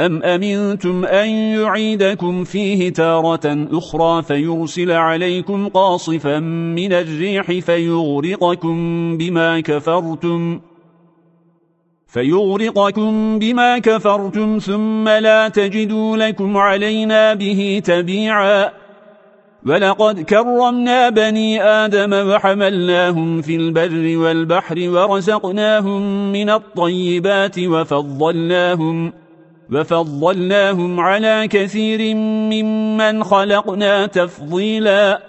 أَمْ أَمِنْتُمْ أَنْ يُعِيدَكُمْ فِيهِ تَارَةً أُخْرَى فَيُرْسِلَ عَلَيْكُمْ قَاصِفًا مِنَ الرِّيحِ فَيُغْرِقَكُمْ بِمَا كَفَرْتُمْ فيغرقكم بما كفرتم ثم لا تجدوا لكم علينا به تبيعا ولقد كرمنا بني آدم وحملناهم في البر والبحر ورزقناهم من الطيبات وفضلناهم وفضلناهم على كثير ممن خلقنا تفضيلا.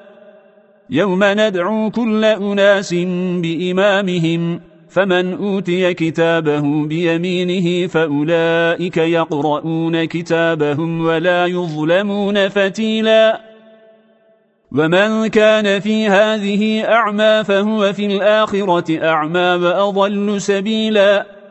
يوم ندعو كل أناس بإمامهم فمن أوتي كتابه بيمينه فأولئك يقرؤون كتابهم ولا يظلمون فتيلا. ومن كان في هذه أعمى فهو في الآخرة أعمى وأضل سبيلا.